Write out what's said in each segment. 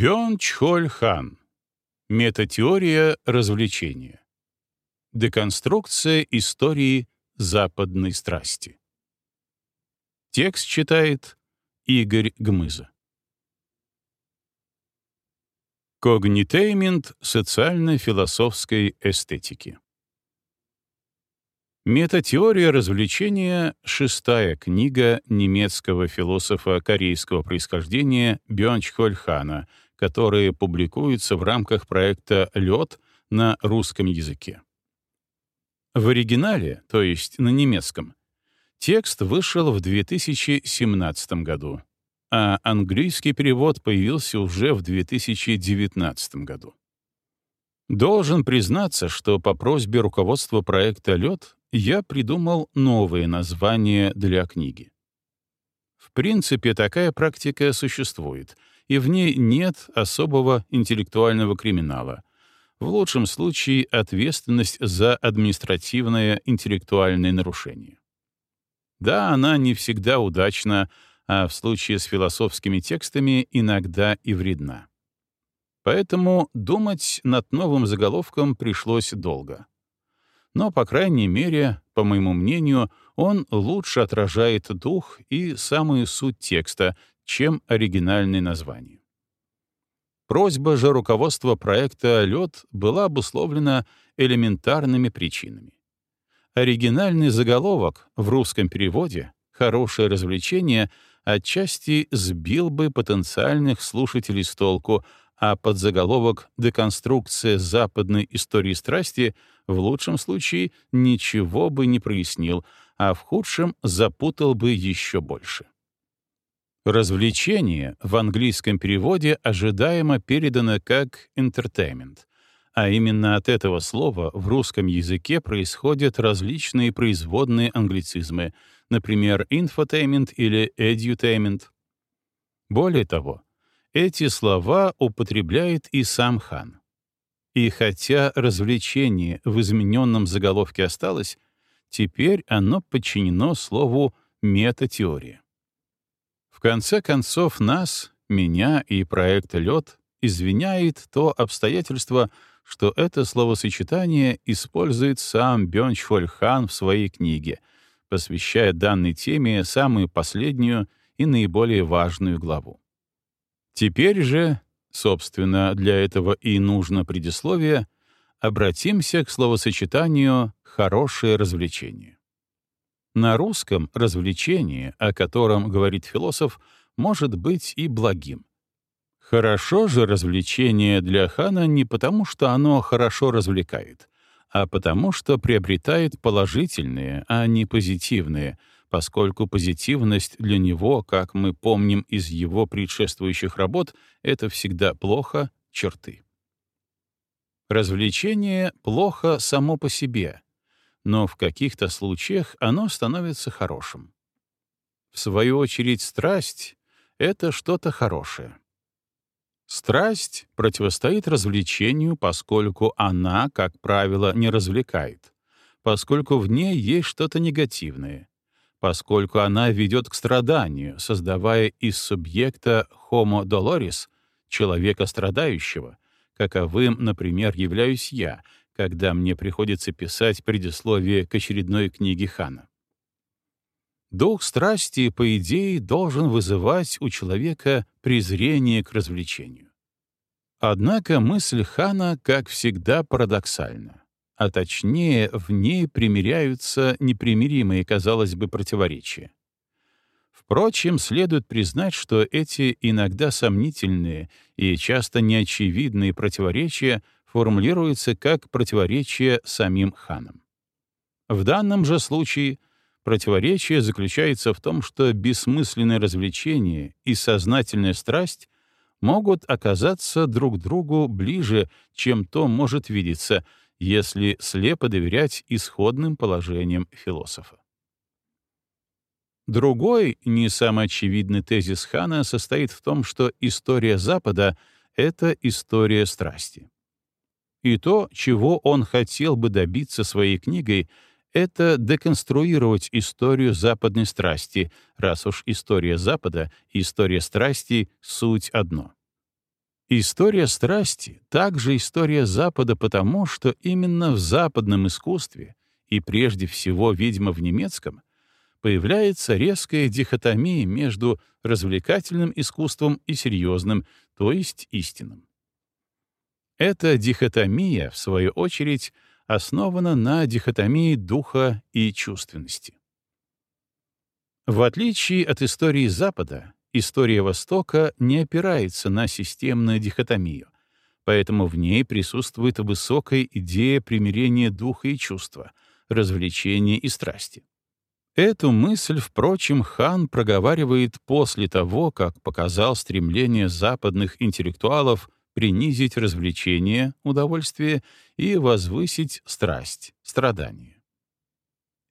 Бён Чхоль Хан. Метатеория развлечения. Деконструкция истории западной страсти. Текст читает Игорь Гмыза. Когнитеймент социально-философской эстетики. Метатеория развлечения — шестая книга немецкого философа корейского происхождения Бёнчхоль Хана, которая публикуется в рамках проекта «Лед» на русском языке. В оригинале, то есть на немецком, текст вышел в 2017 году, а английский перевод появился уже в 2019 году. Должен признаться, что по просьбе руководства проекта «Лед» я придумал новое название для книги. В принципе, такая практика существует, и в ней нет особого интеллектуального криминала. В лучшем случае ответственность за административное интеллектуальное нарушение. Да, она не всегда удачна, а в случае с философскими текстами иногда и вредна. Поэтому думать над новым заголовком пришлось долго но, по крайней мере, по моему мнению, он лучше отражает дух и самую суть текста, чем оригинальное название. Просьба же руководства проекта «Лед» была обусловлена элементарными причинами. Оригинальный заголовок в русском переводе «Хорошее развлечение» отчасти сбил бы потенциальных слушателей с толку, а подзаголовок «Деконструкция западной истории страсти» в лучшем случае ничего бы не прояснил, а в худшем запутал бы еще больше. Развлечение в английском переводе ожидаемо передано как entertainment, а именно от этого слова в русском языке происходят различные производные англицизмы, например, infotainment или edutainment. Более того, эти слова употребляет и сам хан. И хотя развлечение в измененном заголовке осталось, теперь оно подчинено слову «метатеория». В конце концов, нас, меня и проект «Лед» извиняет то обстоятельство, что это словосочетание использует сам Бёнчхоль Хан в своей книге, посвящая данной теме самую последнюю и наиболее важную главу. Теперь же, собственно, для этого и нужно предисловие, обратимся к словосочетанию «хорошее развлечение». На русском развлечение, о котором говорит философ, может быть и благим. Хорошо же развлечение для хана не потому, что оно хорошо развлекает, а потому, что приобретает положительные, а не позитивные, поскольку позитивность для него, как мы помним из его предшествующих работ, это всегда плохо, черты. Развлечение плохо само по себе, но в каких-то случаях оно становится хорошим. В свою очередь, страсть — это что-то хорошее. Страсть противостоит развлечению, поскольку она, как правило, не развлекает, поскольку в ней есть что-то негативное, поскольку она ведет к страданию, создавая из субъекта Homo doloris, человека страдающего, каковым, например, являюсь я, когда мне приходится писать предисловие к очередной книге Хана. Дух страсти, по идее, должен вызывать у человека презрение к развлечению. Однако мысль Хана, как всегда, парадоксальна а точнее, в ней примиряются непримиримые, казалось бы, противоречия. Впрочем, следует признать, что эти иногда сомнительные и часто неочевидные противоречия формулируются как противоречия самим ханам. В данном же случае противоречие заключается в том, что бессмысленное развлечение и сознательная страсть могут оказаться друг другу ближе, чем то может видеться — если слепо доверять исходным положениям философа. Другой, не самый очевидный тезис Хана состоит в том, что история Запада — это история страсти. И то, чего он хотел бы добиться своей книгой, это деконструировать историю западной страсти, раз уж история Запада и история страсти — суть одно. История страсти также история Запада потому, что именно в западном искусстве, и прежде всего, видимо, в немецком, появляется резкая дихотомия между развлекательным искусством и серьезным, то есть истинным. Эта дихотомия, в свою очередь, основана на дихотомии духа и чувственности. В отличие от истории Запада, история Востока не опирается на системную дихотомию, поэтому в ней присутствует высокая идея примирения духа и чувства, развлечения и страсти. Эту мысль, впрочем, Хан проговаривает после того, как показал стремление западных интеллектуалов принизить развлечение, удовольствие и возвысить страсть, страдание.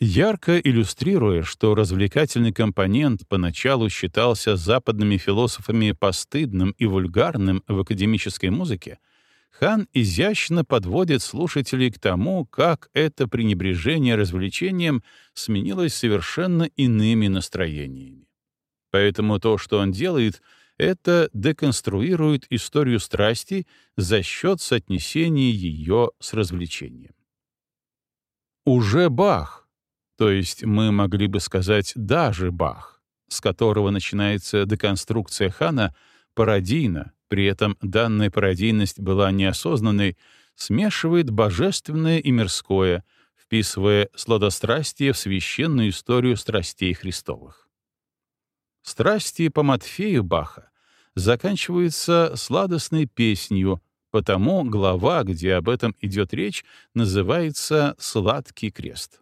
Ярко иллюстрируя, что развлекательный компонент поначалу считался западными философами постыдным и вульгарным в академической музыке, Хан изящно подводит слушателей к тому, как это пренебрежение развлечением сменилось совершенно иными настроениями. Поэтому то, что он делает, это деконструирует историю страсти за счет соотнесения ее с развлечением. Уже Бах, то есть мы могли бы сказать даже Бах, с которого начинается деконструкция Хана, пародийно, при этом данная пародийность была неосознанной, смешивает божественное и мирское, вписывая сладострастие в священную историю страстей Христовых. Страсти по Матфею Баха заканчиваются сладостной песнью, потому глава, где об этом идет речь, называется «Сладкий крест».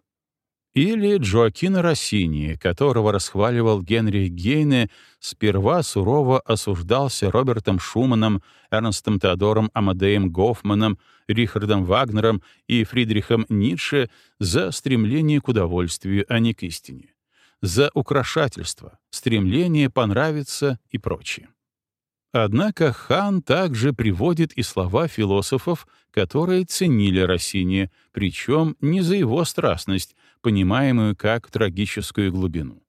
Или Джоакина Россини, которого расхваливал Генри Гейне, сперва сурово осуждался Робертом Шуманом, Эрнстом Теодором Амадеем Гофманом, Рихардом Вагнером и Фридрихом Ницше за стремление к удовольствию, а не к истине, за украшательство, стремление понравиться и прочее. Однако Хан также приводит и слова философов, которые ценили Россини, причем не за его страстность, понимаемую как трагическую глубину.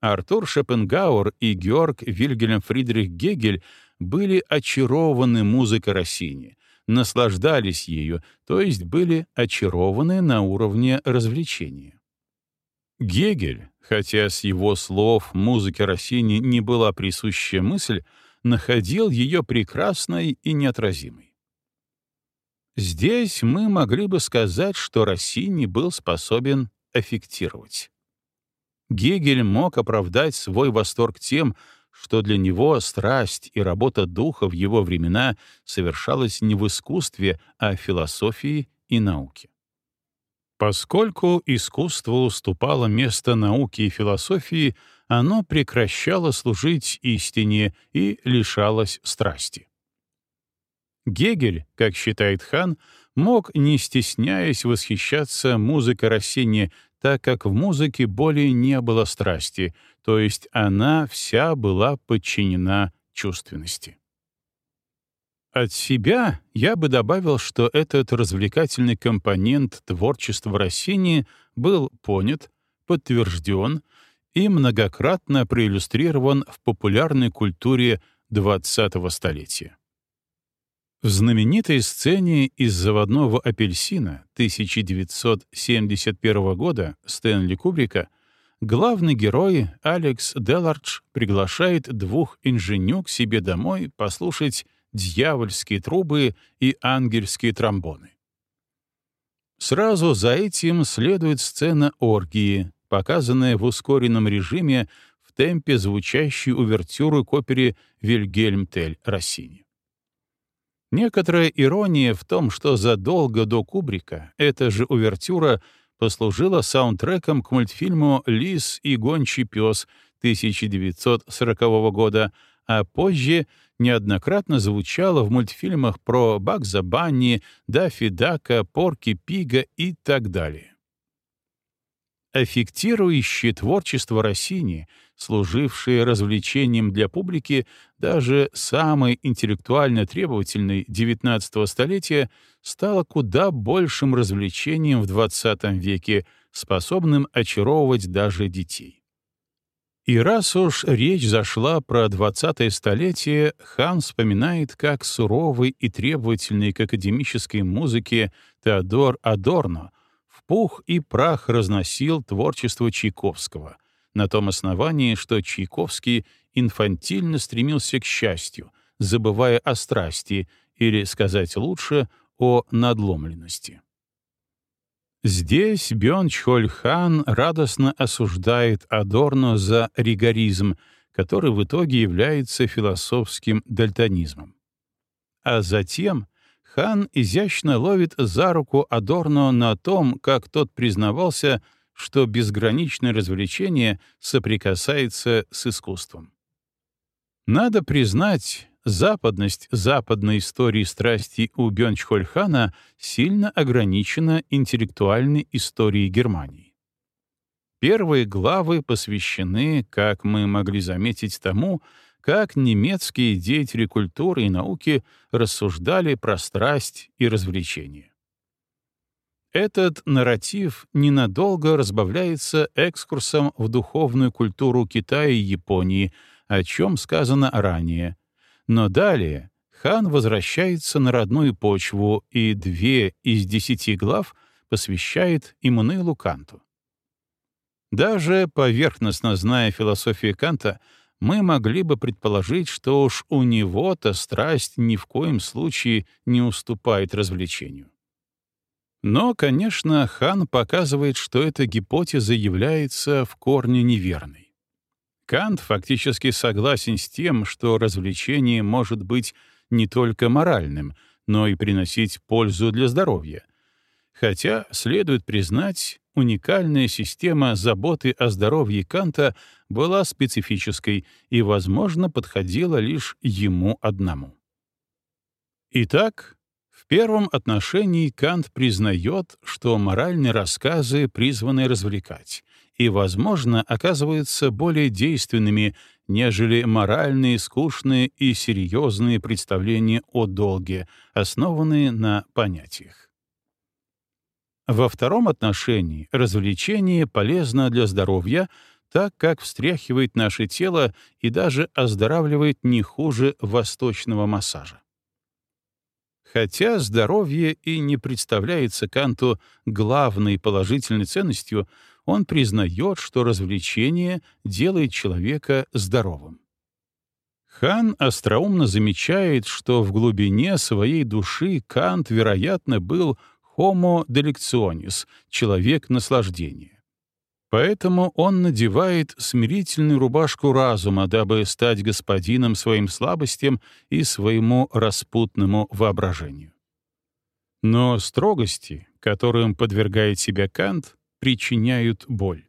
Артур Шопенгауэр и Георг Вильгельм Фридрих Гегель были очарованы музыкой Россини, наслаждались ею, то есть были очарованы на уровне развлечения. Гегель, хотя с его слов музыке Россини не была присуща мысль, находил ее прекрасной и неотразимой. Здесь мы могли бы сказать, что Россини был способен аффектировать. Гегель мог оправдать свой восторг тем, что для него страсть и работа духа в его времена совершалась не в искусстве, а в философии и науке. Поскольку искусство уступало место науке и философии, оно прекращало служить истине и лишалось страсти. Гегель, как считает Хан, мог, не стесняясь, восхищаться музыкой Россини, так как в музыке более не было страсти, то есть она вся была подчинена чувственности. От себя я бы добавил, что этот развлекательный компонент творчества Россини был понят, подтвержден и многократно проиллюстрирован в популярной культуре XX столетия. В знаменитой сцене из «Заводного апельсина» 1971 года Стэнли Кубрика главный герой Алекс Делардж приглашает двух инженю к себе домой послушать дьявольские трубы и ангельские тромбоны. Сразу за этим следует сцена оргии, показанная в ускоренном режиме в темпе звучащей увертюры к опере «Вильгельм Тель» Россини. Некоторая ирония в том, что задолго до Кубрика эта же увертюра послужила саундтреком к мультфильму «Лис и гончий пес» 1940 года, а позже неоднократно звучала в мультфильмах про Багза Банни, Даффи Дака, Порки Пига и так далее. Аффектирующее творчество Россини, служившее развлечением для публики, даже самой интеллектуально требовательной XIX столетия, стало куда большим развлечением в XX веке, способным очаровывать даже детей. И раз уж речь зашла про 20-е столетие, Хан вспоминает, как суровый и требовательный к академической музыке Теодор Адорно в пух и прах разносил творчество Чайковского, на том основании, что Чайковский инфантильно стремился к счастью, забывая о страсти, или, сказать лучше, о надломленности. Здесь Бён Чхоль-хан радостно осуждает Адорно за ригоризм, который в итоге является философским дальтонизмом. А затем хан изящно ловит за руку Адорно на том, как тот признавался, что безграничное развлечение соприкасается с искусством. Надо признать, Западность западной истории страсти у Бёнчхольхана сильно ограничена интеллектуальной историей Германии. Первые главы посвящены, как мы могли заметить, тому, как немецкие деятели культуры и науки рассуждали про страсть и развлечение. Этот нарратив ненадолго разбавляется экскурсом в духовную культуру Китая и Японии, о чем сказано ранее — но далее хан возвращается на родную почву и две из десяти глав посвящает Иммануилу Канту. Даже поверхностно зная философию Канта, мы могли бы предположить, что уж у него-то страсть ни в коем случае не уступает развлечению. Но, конечно, хан показывает, что эта гипотеза является в корне неверной. Кант фактически согласен с тем, что развлечение может быть не только моральным, но и приносить пользу для здоровья. Хотя, следует признать, уникальная система заботы о здоровье Канта была специфической и, возможно, подходила лишь ему одному. Итак, в первом отношении Кант признает, что моральные рассказы призваны развлекать, и, возможно, оказываются более действенными, нежели моральные, скучные и серьезные представления о долге, основанные на понятиях. Во втором отношении развлечение полезно для здоровья, так как встряхивает наше тело и даже оздоравливает не хуже восточного массажа. Хотя здоровье и не представляется Канту главной положительной ценностью, он признает, что развлечение делает человека здоровым. Хан остроумно замечает, что в глубине своей души Кант, вероятно, был homo delectionis, человек наслаждения. Поэтому он надевает смирительную рубашку разума, дабы стать господином своим слабостям и своему распутному воображению. Но строгости, которым подвергает себя Кант, причиняют боль.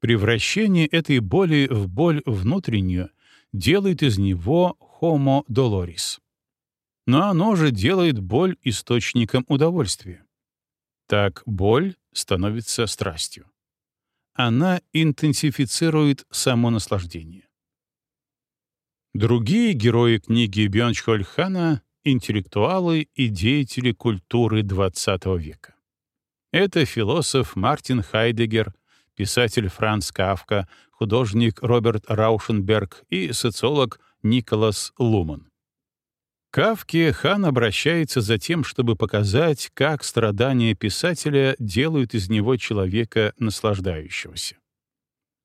Превращение этой боли в боль внутреннюю делает из него homo doloris. Но оно же делает боль источником удовольствия. Так боль становится страстью. Она интенсифицирует само наслаждение. Другие герои книги Бьончхольхана — интеллектуалы и деятели культуры XX века. Это философ Мартин Хайдегер, писатель Франц Кавка, художник Роберт Раушенберг и социолог Николас Луман. Кавке хан обращается за тем, чтобы показать, как страдания писателя делают из него человека наслаждающегося.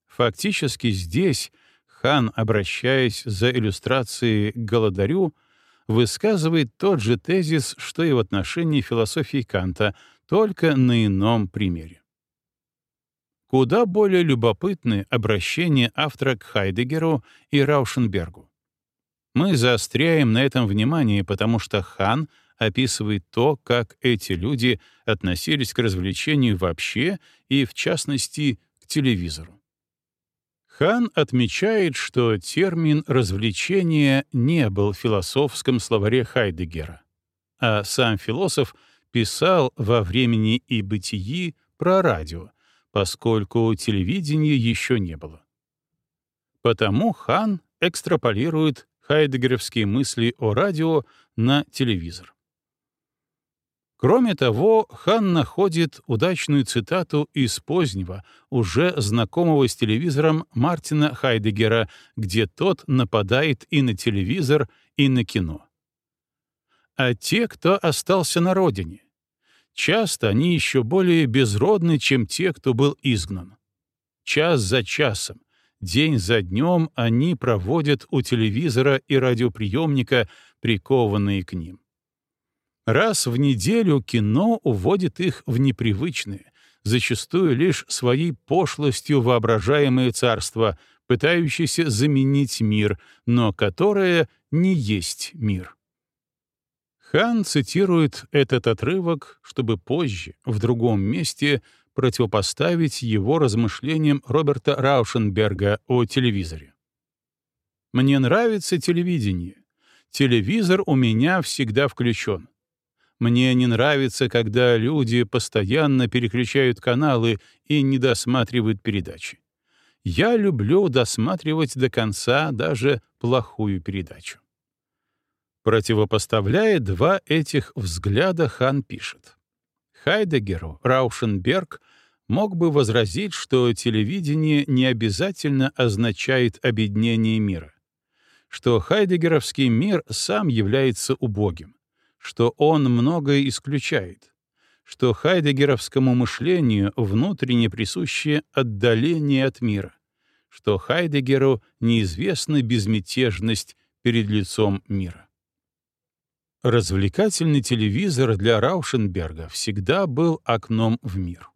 Фактически здесь хан, обращаясь за иллюстрацией к Голодарю, высказывает тот же тезис, что и в отношении философии Канта — только на ином примере. Куда более любопытны обращения автора к Хайдегеру и Раушенбергу. Мы заостряем на этом внимание, потому что Хан описывает то, как эти люди относились к развлечению вообще и, в частности, к телевизору. Хан отмечает, что термин «развлечение» не был в философском словаре Хайдегера, а сам философ — писал во «Времени и бытии» про радио, поскольку телевидения еще не было. Потому Хан экстраполирует хайдегеровские мысли о радио на телевизор. Кроме того, Хан находит удачную цитату из позднего, уже знакомого с телевизором Мартина Хайдегера, где тот нападает и на телевизор, и на кино. А те, кто остался на родине, часто они еще более безродны, чем те, кто был изгнан. Час за часом, день за днем они проводят у телевизора и радиоприемника, прикованные к ним. Раз в неделю кино уводит их в непривычные, зачастую лишь своей пошлостью воображаемое царство, пытающееся заменить мир, но которое не есть мир. Хан цитирует этот отрывок, чтобы позже, в другом месте, противопоставить его размышлениям Роберта Раушенберга о телевизоре. «Мне нравится телевидение. Телевизор у меня всегда включен. Мне не нравится, когда люди постоянно переключают каналы и не досматривают передачи. Я люблю досматривать до конца даже плохую передачу. Противопоставляя два этих взгляда, Хан пишет. Хайдегеру Раушенберг мог бы возразить, что телевидение не обязательно означает объединение мира, что хайдегеровский мир сам является убогим, что он многое исключает, что хайдегеровскому мышлению внутренне присуще отдаление от мира, что Хайдегеру неизвестна безмятежность перед лицом мира. Развлекательный телевизор для Раушенберга всегда был окном в мир.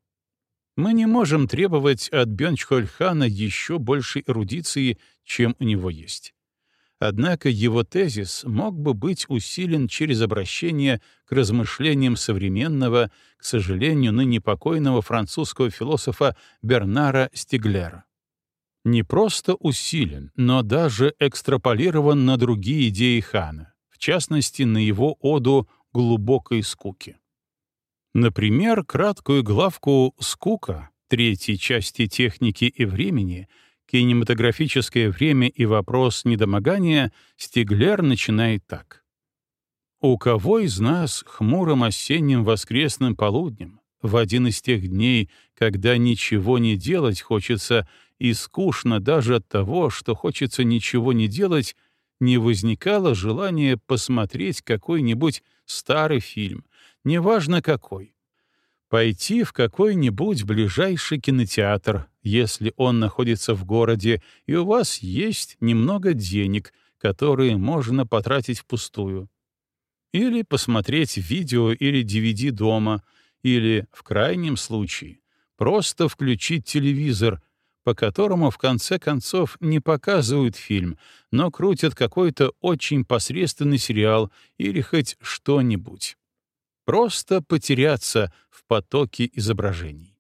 Мы не можем требовать от Бёнчхольхана еще большей эрудиции, чем у него есть. Однако его тезис мог бы быть усилен через обращение к размышлениям современного, к сожалению, ныне покойного французского философа Бернара Стиглера. Не просто усилен, но даже экстраполирован на другие идеи Хана, в частности, на его оду глубокой скуки. Например, краткую главку «Скука» третьей части «Техники и времени» кинематографическое время и вопрос недомогания, Стиглер начинает так. «У кого из нас хмурым осенним воскресным полуднем, в один из тех дней, когда ничего не делать хочется и скучно даже от того, что хочется ничего не делать, не возникало желания посмотреть какой-нибудь старый фильм, неважно какой, пойти в какой-нибудь ближайший кинотеатр, если он находится в городе, и у вас есть немного денег, которые можно потратить впустую. Или посмотреть видео или DVD дома, или, в крайнем случае, просто включить телевизор, по которому в конце концов не показывают фильм, но крутят какой-то очень посредственный сериал или хоть что-нибудь. Просто потеряться в потоке изображений.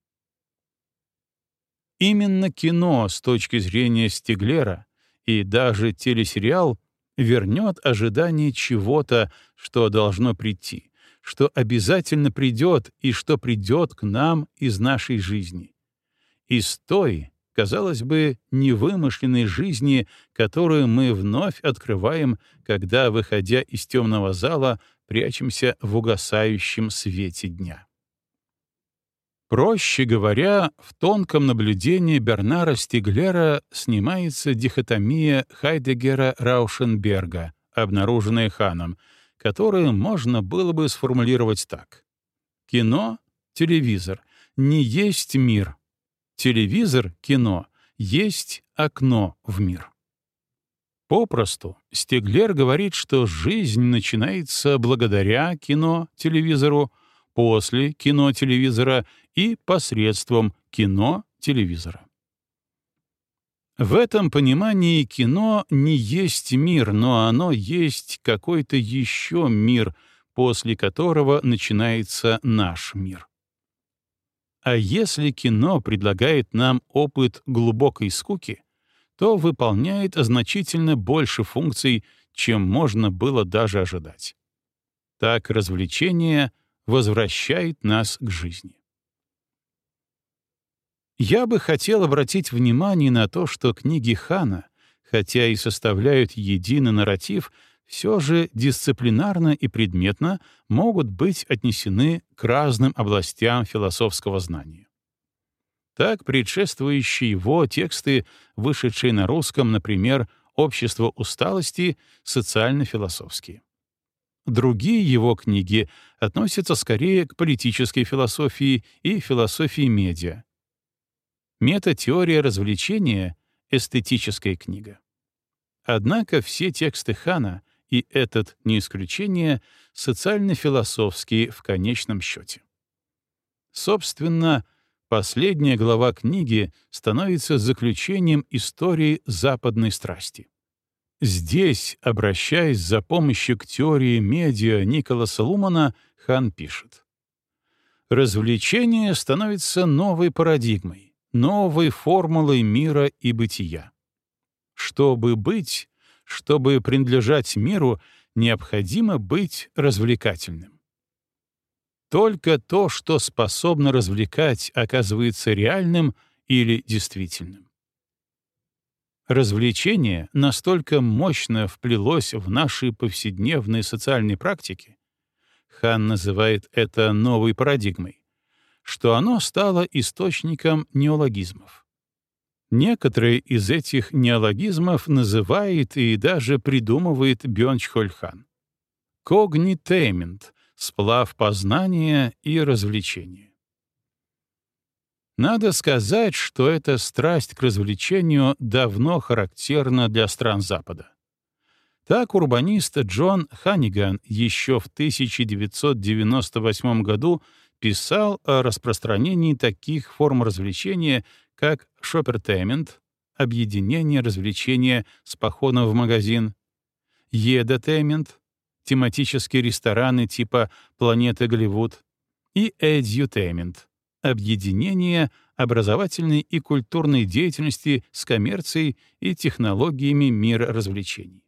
Именно кино с точки зрения Стиглера и даже телесериал вернет ожидание чего-то, что должно прийти, что обязательно придет и что придет к нам из нашей жизни. Из той, казалось бы, невымышленной жизни, которую мы вновь открываем, когда, выходя из темного зала, прячемся в угасающем свете дня. Проще говоря, в тонком наблюдении Бернара Стиглера снимается дихотомия Хайдегера-Раушенберга, обнаруженная Ханом, которую можно было бы сформулировать так. Кино, телевизор, не есть мир. Телевизор, кино, есть окно в мир. Попросту, Стиглер говорит, что жизнь начинается благодаря кино, телевизору, после кино, телевизора и посредством кино, телевизора. В этом понимании кино не есть мир, но оно есть какой-то еще мир, после которого начинается наш мир. А если кино предлагает нам опыт глубокой скуки, то выполняет значительно больше функций, чем можно было даже ожидать. Так развлечение возвращает нас к жизни. Я бы хотел обратить внимание на то, что книги Хана, хотя и составляют единый нарратив, все же дисциплинарно и предметно могут быть отнесены к разным областям философского знания. Так предшествующие его тексты, вышедшие на русском, например, «Общество усталости», социально-философские. Другие его книги относятся скорее к политической философии и философии медиа. Метатеория развлечения — эстетическая книга. Однако все тексты Хана, и этот не исключение, социально-философские в конечном счете. Собственно, последняя глава книги становится заключением истории западной страсти. Здесь, обращаясь за помощью к теории медиа Николаса Лумана, Хан пишет. Развлечение становится новой парадигмой, новой формулой мира и бытия. Чтобы быть, чтобы принадлежать миру, необходимо быть развлекательным. Только то, что способно развлекать, оказывается реальным или действительным. Развлечение настолько мощно вплелось в наши повседневные социальные практики, Хан называет это новой парадигмой, что оно стало источником неологизмов. Некоторые из этих неологизмов называет и даже придумывает Бёнчхольхан. Когнитеймент — сплав познания и развлечения. Надо сказать, что эта страсть к развлечению давно характерна для стран Запада. Так урбанист Джон Ханиган еще в 1998 году писал о распространении таких форм развлечения, как шопертеймент, объединение развлечения с походом в магазин, едотеймент, тематические рестораны типа «Планета Голливуд» и эдьютеймент, объединение образовательной и культурной деятельности с коммерцией и технологиями мира развлечений.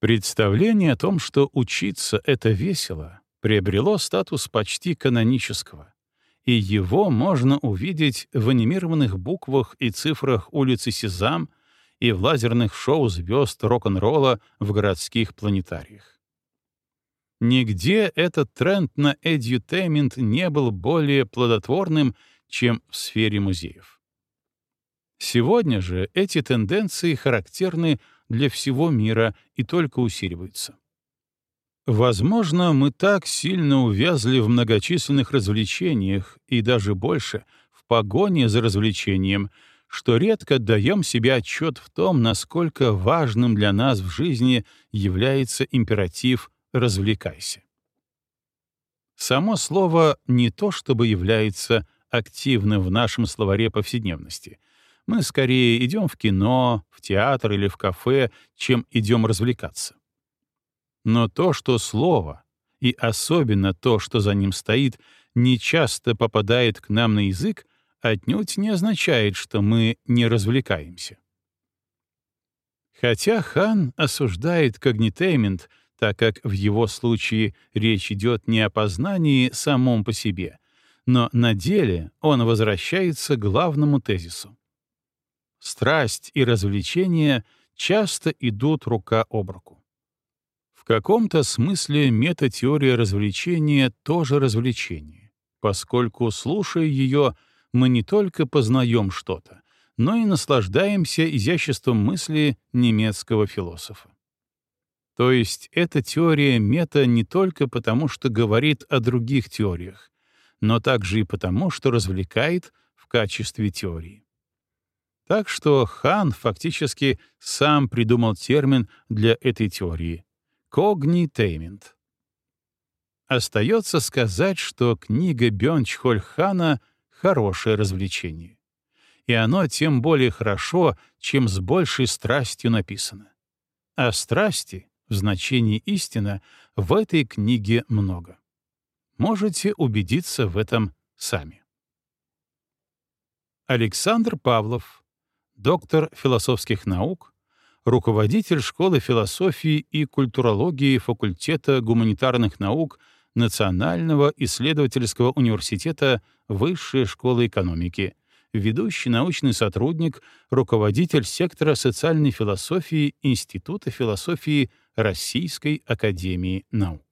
Представление о том, что учиться — это весело, приобрело статус почти канонического, и его можно увидеть в анимированных буквах и цифрах улицы Сезам и в лазерных шоу звезд рок-н-ролла в городских планетариях. Нигде этот тренд на эдютеймент не был более плодотворным, чем в сфере музеев. Сегодня же эти тенденции характерны для всего мира и только усиливаются. Возможно, мы так сильно увязли в многочисленных развлечениях и даже больше в погоне за развлечением, что редко даем себе отчет в том, насколько важным для нас в жизни является императив развлекайся. Само слово не то чтобы является активным в нашем словаре повседневности. Мы скорее идем в кино, в театр или в кафе, чем идем развлекаться. Но то, что слово, и особенно то, что за ним стоит, не часто попадает к нам на язык, отнюдь не означает, что мы не развлекаемся. Хотя хан осуждает когнитеймент — так как в его случае речь идет не о познании самом по себе, но на деле он возвращается к главному тезису. Страсть и развлечение часто идут рука об руку. В каком-то смысле метатеория развлечения тоже развлечение, поскольку, слушая ее, мы не только познаем что-то, но и наслаждаемся изяществом мысли немецкого философа. То есть эта теория мета не только потому, что говорит о других теориях, но также и потому, что развлекает в качестве теории. Так что Хан фактически сам придумал термин для этой теории — когнитеймент. Остается сказать, что книга Бёнчхоль Хана — хорошее развлечение. И оно тем более хорошо, чем с большей страстью написано. А страсти в значении истина в этой книге много. Можете убедиться в этом сами. Александр Павлов, доктор философских наук, руководитель школы философии и культурологии факультета гуманитарных наук Национального исследовательского университета Высшей школы экономики, ведущий научный сотрудник, руководитель сектора социальной философии Института философии Российской академии наук.